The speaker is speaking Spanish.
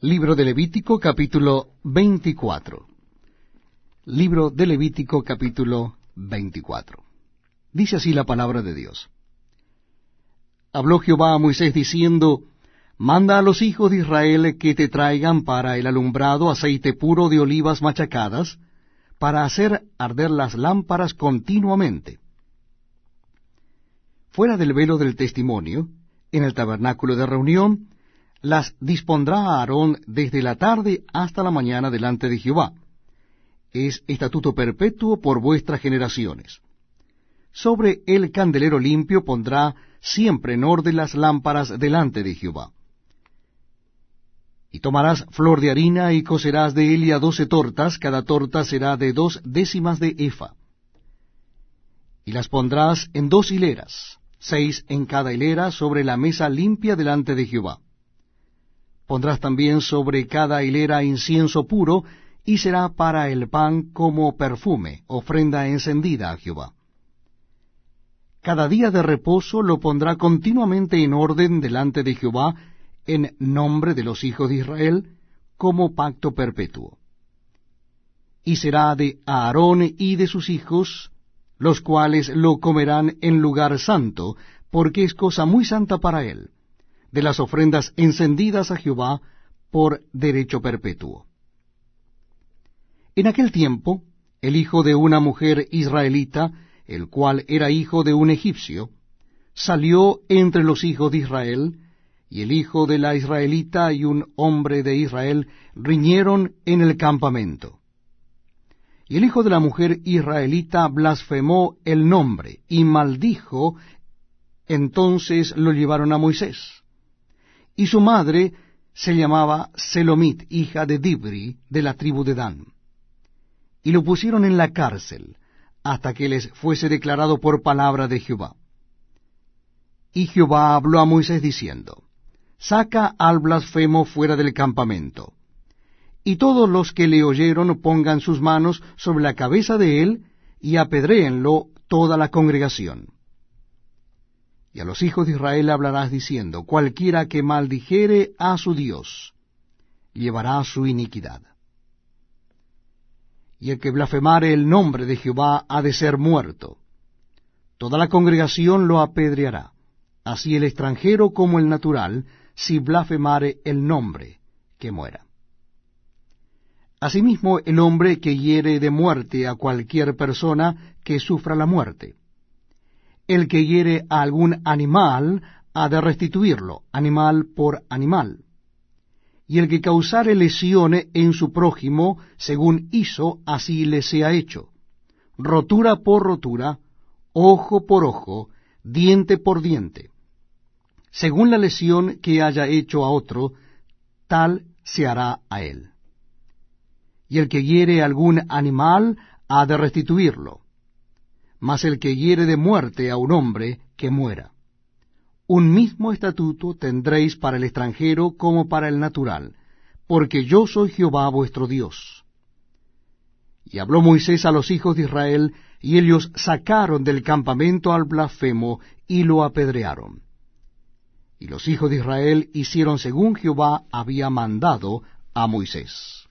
Libro de Levítico capítulo 24. Libro de Levítico capítulo 24. Dice así la palabra de Dios. Habló Jehová a Moisés diciendo, Manda a los hijos de Israel que te traigan para el alumbrado aceite puro de olivas machacadas, para hacer arder las lámparas continuamente. Fuera del velo del testimonio, en el tabernáculo de reunión, las dispondrá a Aarón desde la tarde hasta la mañana delante de Jehová. Es estatuto perpetuo por vuestras generaciones. Sobre el candelero limpio pondrá siempre en orden las lámparas delante de Jehová. Y tomarás flor de harina y cocerás de ella doce tortas, cada torta será de dos décimas de efa. Y las pondrás en dos hileras, seis en cada hilera, sobre la mesa limpia delante de Jehová. Pondrás también sobre cada hilera incienso puro, y será para el pan como perfume, ofrenda encendida a Jehová. Cada día de reposo lo pondrá continuamente en orden delante de Jehová, en nombre de los hijos de Israel, como pacto perpetuo. Y será de Aarón y de sus hijos, los cuales lo comerán en lugar santo, porque es cosa muy santa para él de las ofrendas encendidas a Jehová por derecho perpetuo. En aquel tiempo, el hijo de una mujer israelita, el cual era hijo de un egipcio, salió entre los hijos de Israel, y el hijo de la israelita y un hombre de Israel riñeron en el campamento. Y el hijo de la mujer israelita blasfemó el nombre y maldijo, entonces lo llevaron a Moisés y su madre se llamaba Selomit, hija de Dibri, de la tribu de Dan. Y lo pusieron en la cárcel, hasta que les fuese declarado por palabra de Jehová. Y Jehová habló a Moisés diciendo, Saca al blasfemo fuera del campamento. Y todos los que le oyeron pongan sus manos sobre la cabeza de él, y apedréenlo toda la congregación. Y a los hijos de Israel hablarás diciendo, cualquiera que maldijere a su Dios, llevará su iniquidad. Y el que blasfemare el nombre de Jehová ha de ser muerto. Toda la congregación lo apedreará, así el extranjero como el natural, si blasfemare el nombre, que muera. Asimismo, el hombre que hiere de muerte a cualquier persona que sufra la muerte el que hiere a algún animal ha de restituirlo, animal por animal. Y el que causare lesione en su prójimo, según hizo, así le sea hecho. Rotura por rotura, ojo por ojo, diente por diente. Según la lesión que haya hecho a otro, tal se hará a él. Y el que hiere algún animal ha de restituirlo mas el que hiere de muerte a un hombre, que muera. Un mismo estatuto tendréis para el extranjero como para el natural, porque yo soy Jehová vuestro Dios. Y habló Moisés a los hijos de Israel, y ellos sacaron del campamento al blasfemo y lo apedrearon. Y los hijos de Israel hicieron según Jehová había mandado a Moisés.